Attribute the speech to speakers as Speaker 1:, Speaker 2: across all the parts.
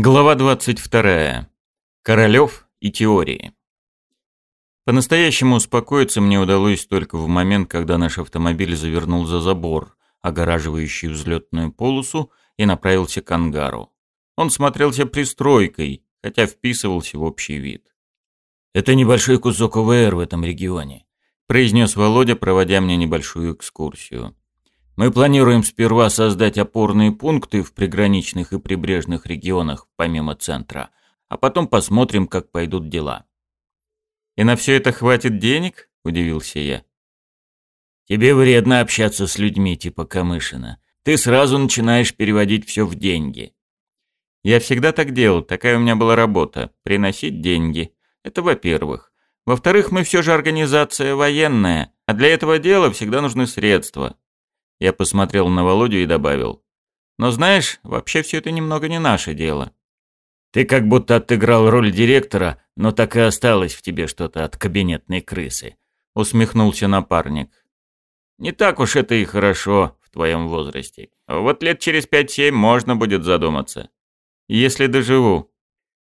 Speaker 1: Глава 22. Королёв и теории. По-настоящему успокоиться мне удалось только в момент, когда наш автомобиль завернул за забор, огораживающий взлетную полосу, и направился к ангару. Он смотрелся пристройкой, хотя вписывался в общий вид.
Speaker 2: «Это небольшой кусок ОВР в этом регионе», – произнес Володя, проводя мне небольшую экскурсию. Мы планируем сперва создать опорные пункты в приграничных и прибрежных регионах, помимо центра, а потом посмотрим, как пойдут дела.
Speaker 1: «И на все это хватит денег?» – удивился я.
Speaker 2: «Тебе вредно общаться с людьми типа Камышина. Ты сразу начинаешь переводить все в деньги».
Speaker 1: «Я всегда так делал, такая у меня была работа – приносить деньги. Это во-первых. Во-вторых, мы все же организация военная, а для этого дела всегда нужны средства. Я посмотрел на Володю и добавил. «Но знаешь, вообще все это немного не наше дело».
Speaker 2: «Ты как будто отыграл роль директора, но так и осталось в тебе что-то от кабинетной крысы», — усмехнулся напарник. «Не так уж это и хорошо в твоем возрасте. Вот лет через пять-семь можно будет задуматься. Если доживу».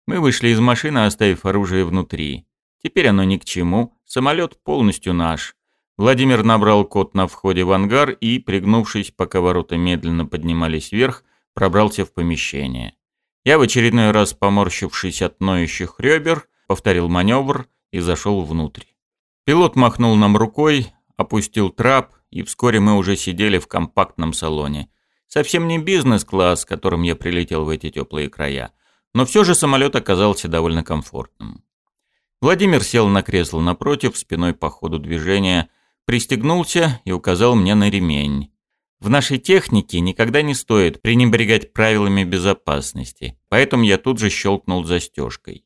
Speaker 2: Мы вышли из машины, оставив оружие внутри. Теперь оно ни к чему, самолет полностью наш. Владимир набрал код на входе в ангар и, пригнувшись, пока ворота медленно поднимались вверх, пробрался в помещение. Я в очередной раз, поморщившись от ноющих ребер, повторил маневр и зашел внутрь. Пилот махнул нам рукой, опустил трап, и вскоре мы уже сидели в компактном салоне. Совсем не бизнес-класс, которым я прилетел в эти теплые края, но все же самолет оказался довольно комфортным. Владимир сел на кресло напротив, спиной по ходу движения – пристегнулся и указал мне на ремень. В нашей технике никогда не стоит пренебрегать правилами безопасности, поэтому я тут же щелкнул застежкой.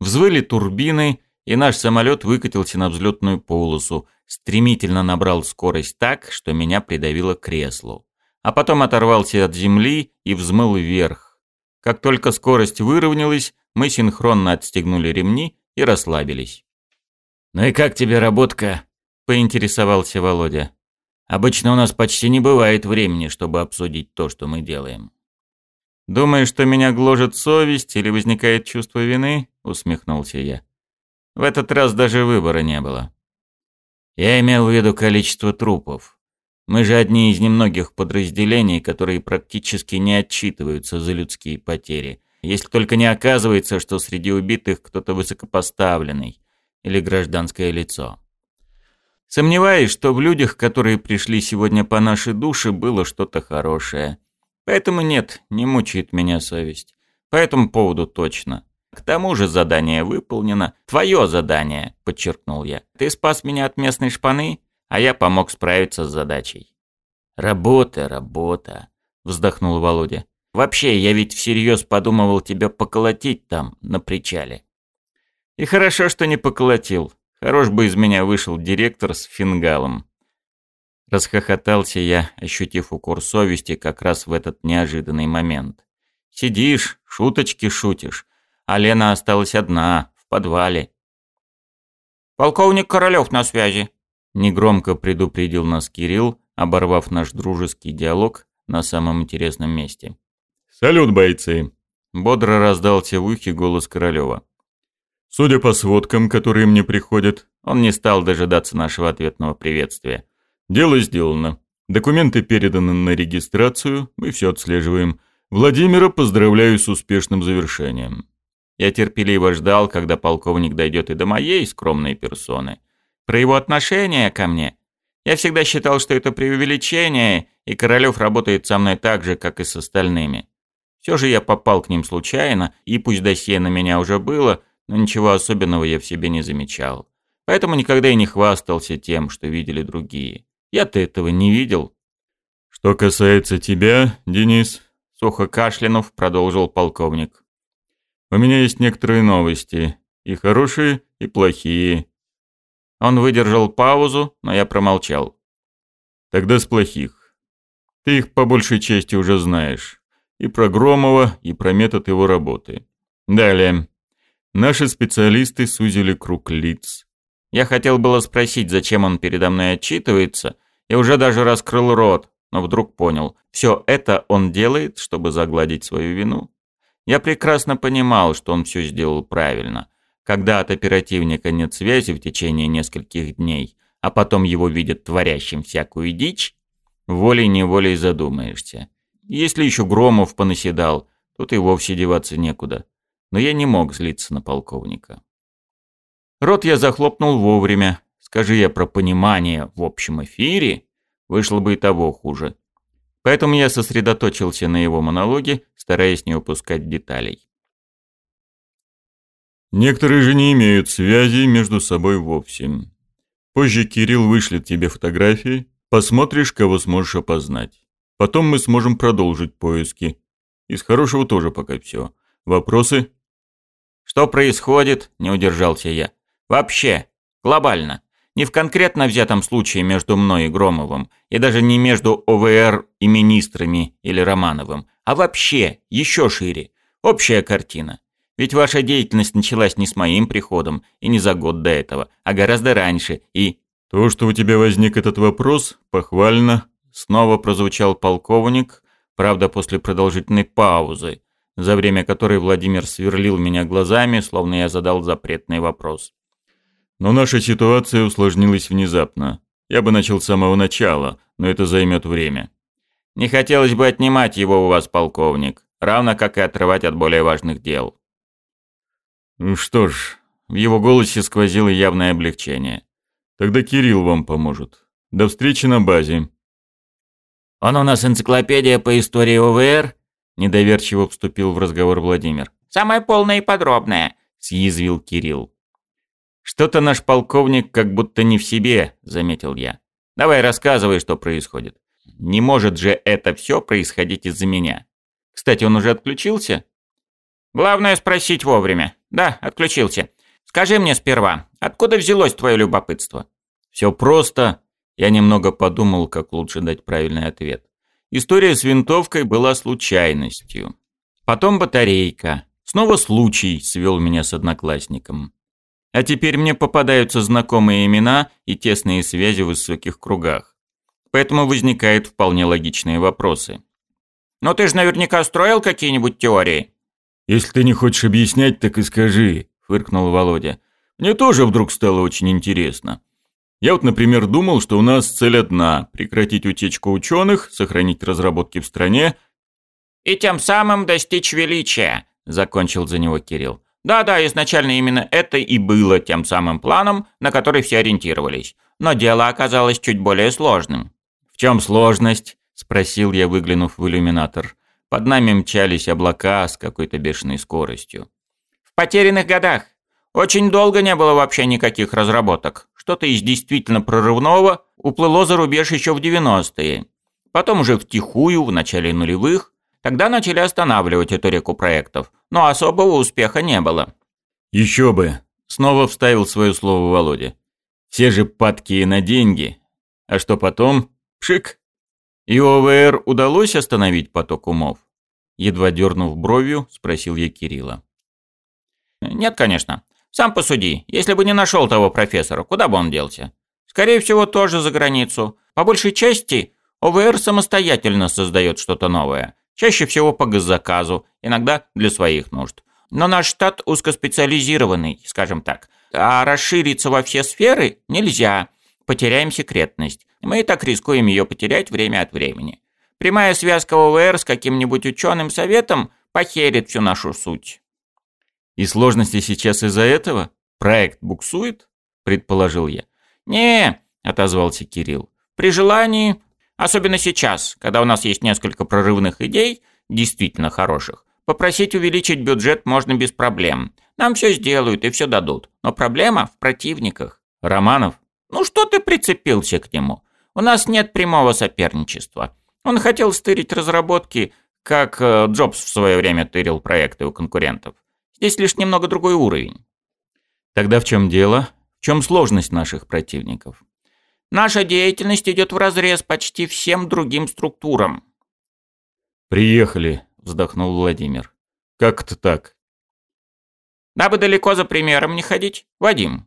Speaker 2: Взвыли турбины, и наш самолет выкатился на взлетную полосу, стремительно набрал скорость так, что меня придавило креслу. А потом оторвался от земли и взмыл вверх. Как только скорость выровнялась, мы синхронно отстегнули ремни и расслабились. «Ну и как тебе работка?»
Speaker 1: Поинтересовался Володя.
Speaker 2: Обычно у нас почти не бывает времени, чтобы обсудить то, что мы делаем.
Speaker 1: Думаешь, что меня гложет совесть или возникает чувство вины? усмехнулся я. В этот раз даже выбора не было.
Speaker 2: Я имел в виду количество трупов. Мы же одни из немногих подразделений, которые практически не отчитываются за людские потери, если только не оказывается, что среди убитых кто-то высокопоставленный или гражданское лицо.
Speaker 1: Сомневаюсь, что в людях, которые пришли сегодня по нашей душе, было что-то хорошее. Поэтому нет, не мучает меня совесть. По этому поводу точно. К тому же задание выполнено. Твое задание, подчеркнул я. Ты спас меня от местной шпаны, а я помог справиться с задачей.
Speaker 2: Работа, работа, вздохнул Володя. Вообще, я ведь всерьез подумывал тебя поколотить там, на причале.
Speaker 1: И хорошо, что не поколотил. Хорош бы из меня вышел директор с фингалом. Расхохотался я, ощутив укор совести как раз в этот неожиданный момент. Сидишь, шуточки шутишь, а Лена осталась одна, в подвале.
Speaker 3: «Полковник Королёв на связи», —
Speaker 1: негромко предупредил нас Кирилл, оборвав наш дружеский диалог на самом интересном месте.
Speaker 4: «Салют, бойцы!»
Speaker 1: — бодро раздался в ухе голос Королёва.
Speaker 4: Судя по сводкам, которые мне приходят,
Speaker 1: он не стал дожидаться нашего ответного приветствия.
Speaker 4: Дело сделано. Документы переданы на регистрацию, мы все отслеживаем. Владимира поздравляю с успешным завершением.
Speaker 1: Я терпеливо ждал, когда полковник дойдет и до моей скромной персоны. Про его отношение ко мне. Я всегда считал, что это преувеличение, и Королёв работает со мной так же, как и с остальными. Все же я попал к ним случайно, и пусть досье на меня уже было, но ничего особенного я в себе не замечал. Поэтому никогда и не хвастался тем, что видели другие. Я-то этого не видел.
Speaker 4: «Что касается тебя, Денис», —
Speaker 1: сухо кашлянув, продолжил полковник.
Speaker 4: «У меня есть некоторые новости, и хорошие, и плохие».
Speaker 1: Он выдержал паузу, но я промолчал.
Speaker 4: «Тогда с плохих. Ты их по большей части уже знаешь. И про Громова, и про метод его работы. Далее. Наши специалисты сузили круг лиц.
Speaker 1: Я хотел было спросить, зачем он передо мной отчитывается, и уже даже раскрыл рот, но вдруг понял, все это он делает, чтобы загладить свою вину. Я прекрасно понимал, что он все сделал правильно. Когда от оперативника нет связи в течение нескольких дней, а потом его видят творящим всякую дичь, волей-неволей задумаешься. Если еще Громов понаседал, тут и вовсе деваться некуда. Но я не мог злиться на полковника. Рот я захлопнул вовремя. Скажи я про понимание в общем эфире, вышло бы и того хуже. Поэтому я сосредоточился на его монологе, стараясь не упускать деталей.
Speaker 4: Некоторые же не имеют связи между собой вовсе. Позже Кирилл вышлет тебе фотографии, посмотришь, кого сможешь опознать. Потом мы сможем продолжить поиски. Из хорошего тоже пока все. Вопросы?
Speaker 1: Что происходит? Не удержался я. Вообще, глобально. Не в конкретно взятом случае между мной и Громовым, и даже не между ОВР и министрами или Романовым, а вообще, еще шире. Общая картина. Ведь ваша деятельность началась не с моим приходом и не за год до этого, а гораздо раньше, и...
Speaker 4: То, что у тебя возник этот вопрос, похвально. Снова прозвучал полковник, правда, после продолжительной паузы, за время которой Владимир сверлил меня глазами, словно я задал запретный вопрос. Но наша ситуация усложнилась внезапно. Я бы начал с самого начала, но это займет время.
Speaker 1: Не хотелось бы отнимать его у вас, полковник, равно как и отрывать от более важных дел.
Speaker 4: Ну что ж, в его голосе сквозило явное облегчение. Тогда Кирилл вам поможет. До встречи на базе.
Speaker 3: Он у нас энциклопедия по истории ОВР?
Speaker 1: Недоверчиво вступил в разговор Владимир.
Speaker 3: Самая полная и подробная,
Speaker 1: съязвил Кирилл. Что-то наш полковник как будто не в себе, заметил я. Давай рассказывай, что происходит. Не может же это все происходить из-за меня. Кстати, он уже отключился?
Speaker 3: Главное спросить вовремя. Да, отключился. Скажи мне сперва, откуда взялось твое любопытство?
Speaker 1: Все просто. Я немного подумал, как лучше дать правильный ответ. История с винтовкой была случайностью. Потом батарейка. Снова случай свел меня с одноклассником. А теперь мне попадаются знакомые имена и тесные связи в высоких кругах. Поэтому возникают вполне логичные вопросы.
Speaker 3: Но ты же наверняка строил какие-нибудь теории?
Speaker 4: «Если ты не хочешь объяснять, так и скажи», – фыркнул Володя. «Мне тоже вдруг стало очень интересно. Я вот, например, думал, что у нас цель одна – прекратить утечку ученых, сохранить разработки в стране».
Speaker 3: «И тем самым достичь величия», – закончил за него Кирилл. «Да-да, изначально именно это и было тем самым планом, на который все ориентировались. Но дело оказалось чуть более сложным».
Speaker 1: «В чем сложность?» – спросил я, выглянув в иллюминатор. Под нами мчались облака с какой-то бешеной скоростью.
Speaker 3: В потерянных годах. Очень долго не было вообще никаких разработок. Что-то из действительно прорывного уплыло за рубеж еще в 90-е. Потом уже втихую, в начале нулевых, тогда начали останавливать эту реку проектов. Но особого успеха не было.
Speaker 1: Еще бы. Снова вставил свое слово Володя. Все же падкие на деньги. А что потом? Пшик, и ОВР удалось остановить поток умов? Едва дернув бровью, спросил я Кирилла.
Speaker 3: Нет, конечно. Сам посуди. Если бы не нашел того профессора, куда бы он делся? Скорее всего, тоже за границу. По большей части, ОВР самостоятельно создает что-то новое. Чаще всего по госзаказу, иногда для своих нужд. Но наш штат узкоспециализированный, скажем так. А расшириться во все сферы нельзя. Потеряем секретность. Мы и так рискуем ее потерять время от времени. Прямая связка ОВР с каким-нибудь ученым советом похерит всю нашу суть.
Speaker 1: И сложности сейчас из-за этого? Проект буксует? Предположил я.
Speaker 3: Не, отозвался Кирилл. При желании, особенно сейчас, когда у нас есть несколько прорывных идей, действительно хороших, попросить увеличить бюджет можно без проблем. Нам все сделают и все дадут. Но проблема в противниках.
Speaker 1: Романов?
Speaker 3: Ну что ты прицепился к нему? У нас нет прямого соперничества. Он хотел стырить разработки, как э, Джобс в свое время тырил проекты у конкурентов. Здесь лишь немного другой уровень.
Speaker 1: Тогда в чем дело? В чем сложность наших противников?
Speaker 3: Наша деятельность идет вразрез почти всем другим структурам.
Speaker 1: «Приехали», — вздохнул Владимир. «Как это так?»
Speaker 3: «Дабы далеко за примером не ходить, Вадим».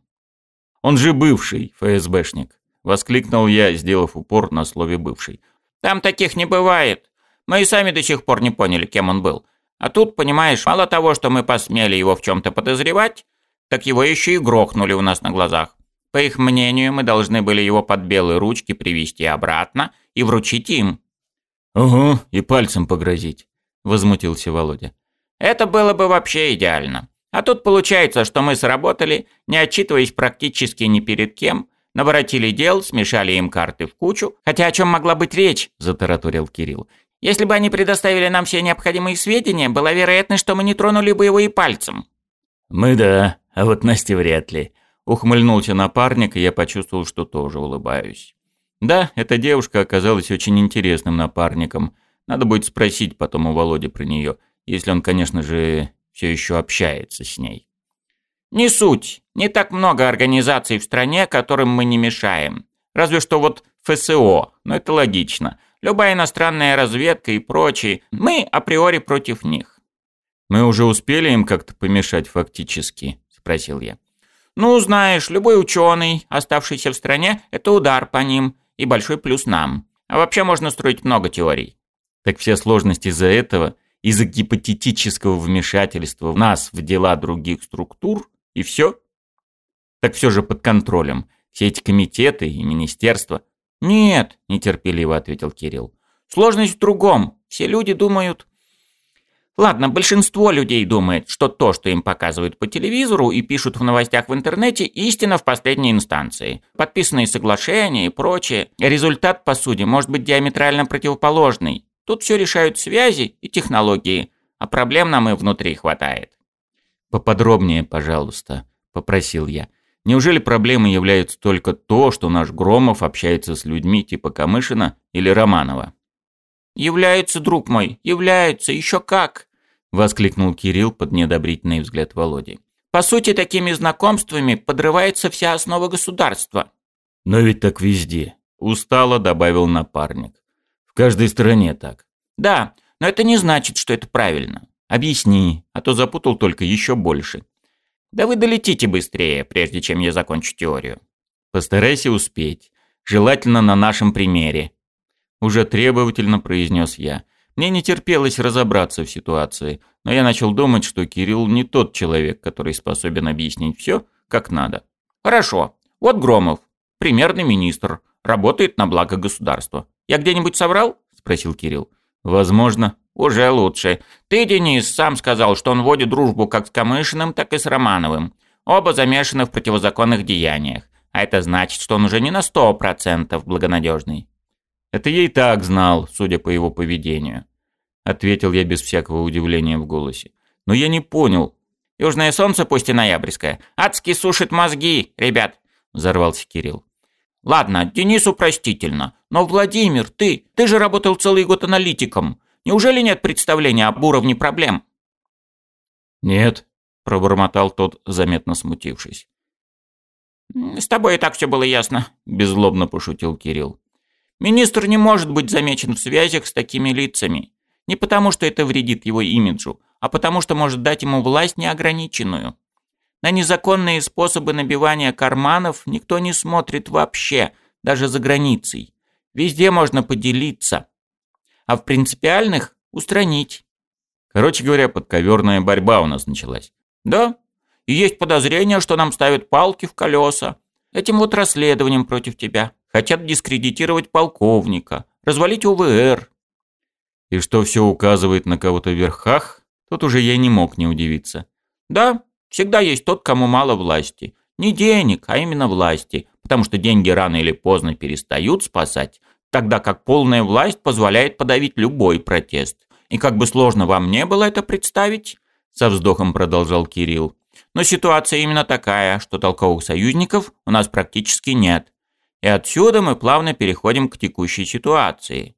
Speaker 1: «Он же бывший ФСБшник». — воскликнул я, сделав упор на слове «бывший».
Speaker 3: «Там таких не бывает. Мы и сами до сих пор не поняли, кем он был. А тут, понимаешь, мало того, что мы посмели его в чем-то подозревать, так его еще и грохнули у нас на глазах. По их мнению, мы должны были его под белые ручки привести обратно и вручить им.
Speaker 2: «Угу, и пальцем погрозить», — возмутился Володя.
Speaker 3: «Это было бы вообще идеально. А тут получается, что мы сработали, не отчитываясь практически ни перед кем, наворотили дел, смешали им карты в кучу. Хотя о чем могла быть речь?» – затараторил Кирилл. «Если бы они предоставили нам все необходимые сведения, была вероятность, что мы не тронули бы его и пальцем».
Speaker 2: «Мы да, а вот Настя вряд ли», – ухмыльнулся напарник, и я почувствовал, что тоже улыбаюсь. Да, эта девушка оказалась очень интересным напарником. Надо будет спросить потом у Володи про нее, если он, конечно же, все еще общается с ней.
Speaker 3: Не суть. Не так много организаций в стране, которым мы не мешаем. Разве что вот ФСО, но это логично. Любая иностранная разведка и прочие, мы априори против них.
Speaker 2: Мы уже успели им как-то помешать фактически, спросил я.
Speaker 3: Ну, знаешь, любой ученый, оставшийся в стране, это удар по ним и большой плюс нам. А вообще можно строить много теорий.
Speaker 2: Так все сложности из-за этого, из-за гипотетического вмешательства в нас в дела других структур, и все? Так все же под контролем. Все эти комитеты и министерства.
Speaker 3: Нет, нетерпеливо ответил Кирилл. Сложность в другом. Все люди думают... Ладно, большинство людей думает, что то, что им показывают по телевизору и пишут в новостях в интернете, истина в последней инстанции. Подписанные соглашения и прочее. Результат, по сути, может быть диаметрально противоположный. Тут все решают связи и технологии, а проблем нам и внутри хватает.
Speaker 2: «Поподробнее, пожалуйста», — попросил я. «Неужели проблемой является только то, что наш Громов общается с людьми типа Камышина или Романова?»
Speaker 3: «Является, друг мой, является, еще как!»
Speaker 2: — воскликнул Кирилл под неодобрительный взгляд Володи.
Speaker 3: «По сути, такими знакомствами подрывается вся основа государства».
Speaker 2: «Но ведь так везде», — устало добавил напарник. «В каждой стране так».
Speaker 3: «Да, но это не значит, что это правильно.
Speaker 2: Объясни, а то запутал только еще больше.
Speaker 3: Да вы долетите быстрее, прежде чем я закончу теорию.
Speaker 2: Постарайся успеть. Желательно на нашем примере. Уже требовательно произнес я. Мне не терпелось разобраться в ситуации, но я начал думать, что Кирилл не тот человек, который способен объяснить все, как надо.
Speaker 3: Хорошо. Вот Громов, примерный министр, работает на благо государства. Я где-нибудь соврал? Спросил Кирилл.
Speaker 2: Возможно.
Speaker 3: «Уже лучше. Ты, Денис, сам сказал, что он водит дружбу как с Камышиным, так и с Романовым. Оба замешаны в противозаконных деяниях. А это значит, что он уже не на сто процентов благонадежный».
Speaker 2: «Это я и так знал, судя по его поведению», — ответил я без всякого удивления в голосе. «Но я не понял».
Speaker 3: «Южное солнце, пусть и ноябрьское, адски сушит мозги, ребят», — взорвался Кирилл. «Ладно, Денису простительно, но Владимир, ты, ты же работал целый год аналитиком. Неужели нет представления об уровне проблем?»
Speaker 2: «Нет», – пробормотал тот, заметно смутившись.
Speaker 3: «С тобой и так все было ясно», – беззлобно пошутил Кирилл. «Министр не может быть замечен в связях с такими лицами. Не потому, что это вредит его имиджу, а потому, что может дать ему власть неограниченную. На незаконные способы набивания карманов никто не смотрит вообще, даже за границей. Везде можно поделиться, а в принципиальных – устранить.
Speaker 2: Короче говоря, подковерная борьба у нас началась.
Speaker 3: Да, и есть подозрение, что нам ставят палки в колеса. Этим вот расследованием против тебя. Хотят дискредитировать полковника, развалить УВР.
Speaker 2: И что все указывает на кого-то в верхах, тут уже я не мог не удивиться.
Speaker 3: Да, всегда есть тот, кому мало власти. Не денег, а именно власти, потому что деньги рано или поздно перестают спасать, тогда как полная власть позволяет подавить любой протест. И как бы сложно вам не было это представить, со вздохом продолжал Кирилл, но ситуация именно такая, что толковых союзников у нас практически нет. И отсюда мы плавно переходим к текущей ситуации.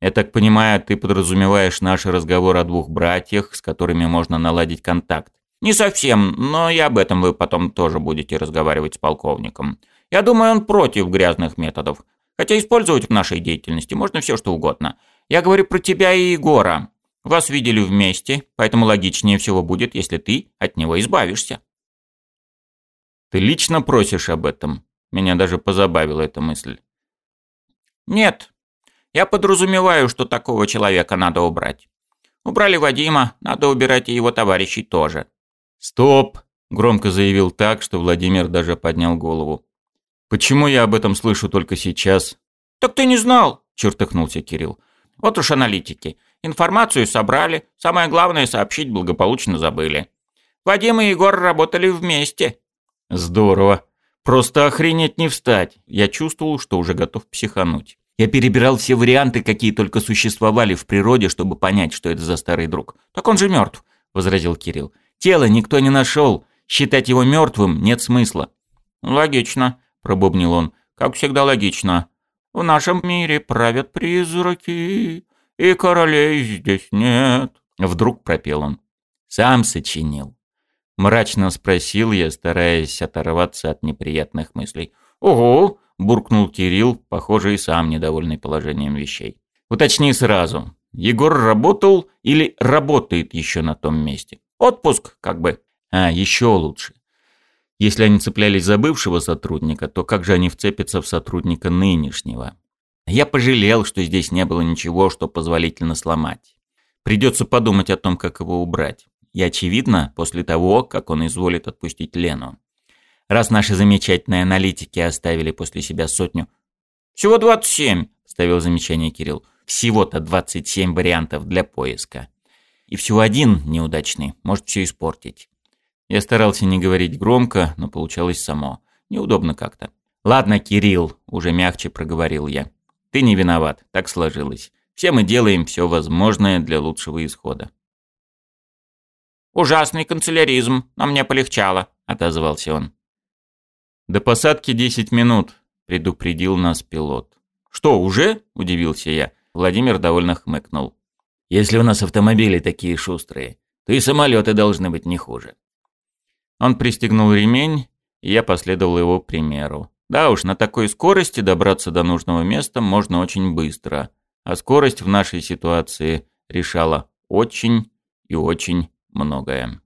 Speaker 2: Я так понимаю, ты подразумеваешь наш разговор о двух братьях, с которыми можно наладить контакт.
Speaker 3: Не совсем, но и об этом вы потом тоже будете разговаривать с полковником. Я думаю, он против грязных методов, Хотя использовать в нашей деятельности можно все что угодно. Я говорю про тебя и Егора. Вас видели вместе, поэтому логичнее всего будет, если ты от него избавишься.
Speaker 2: Ты лично просишь об этом? Меня даже позабавила эта мысль.
Speaker 3: Нет. Я подразумеваю, что такого человека надо убрать. Убрали Вадима, надо убирать и его товарищей тоже.
Speaker 1: «Стоп!» – громко заявил так, что Владимир даже поднял голову. «Почему я об этом слышу только сейчас?»
Speaker 3: «Так ты не знал!» – чертыхнулся Кирилл. «Вот уж аналитики. Информацию собрали, самое главное сообщить благополучно забыли. Вадим и Егор работали вместе».
Speaker 1: «Здорово. Просто охренеть не встать. Я чувствовал, что уже готов психануть. Я перебирал все варианты, какие только существовали в природе, чтобы понять, что это за старый друг.
Speaker 3: «Так он же мертв», —
Speaker 1: возразил Кирилл. «Тело никто не нашел. Считать его мертвым нет смысла».
Speaker 3: «Логично», — пробубнил он. «Как всегда логично. В нашем мире правят призраки, и королей здесь нет».
Speaker 1: Вдруг пропел он. «Сам сочинил». Мрачно спросил я, стараясь оторваться от неприятных мыслей.
Speaker 3: «Ого!»
Speaker 1: – буркнул Кирилл, похоже, и сам недовольный положением вещей. «Уточни сразу. Егор работал или работает еще на том месте?
Speaker 3: Отпуск, как бы».
Speaker 1: А, еще лучше. Если они цеплялись за бывшего сотрудника, то как же они вцепятся в сотрудника нынешнего? Я пожалел, что здесь не было ничего, что позволительно сломать. Придется подумать о том, как его убрать. И очевидно, после того, как он изволит отпустить Лену. Раз наши замечательные аналитики оставили после себя сотню...
Speaker 3: «Всего 27», —
Speaker 1: ставил замечание Кирилл. «Всего-то 27 вариантов для поиска. И всего один неудачный может все испортить». Я старался не говорить громко, но получалось само. Неудобно как-то. «Ладно, Кирилл», — уже мягче проговорил я. «Ты не виноват, так сложилось. Все мы делаем все возможное для лучшего исхода.
Speaker 3: «Ужасный канцеляризм, но мне полегчало», —
Speaker 1: отозвался он. «До посадки десять минут», — предупредил нас пилот.
Speaker 3: «Что, уже?»
Speaker 1: — удивился я. Владимир довольно хмыкнул. «Если у нас автомобили такие шустрые, то и самолеты должны быть не хуже». Он пристегнул ремень, и я последовал его примеру. Да уж, на такой скорости добраться до нужного места можно очень быстро, а скорость в нашей ситуации решала очень и очень многое.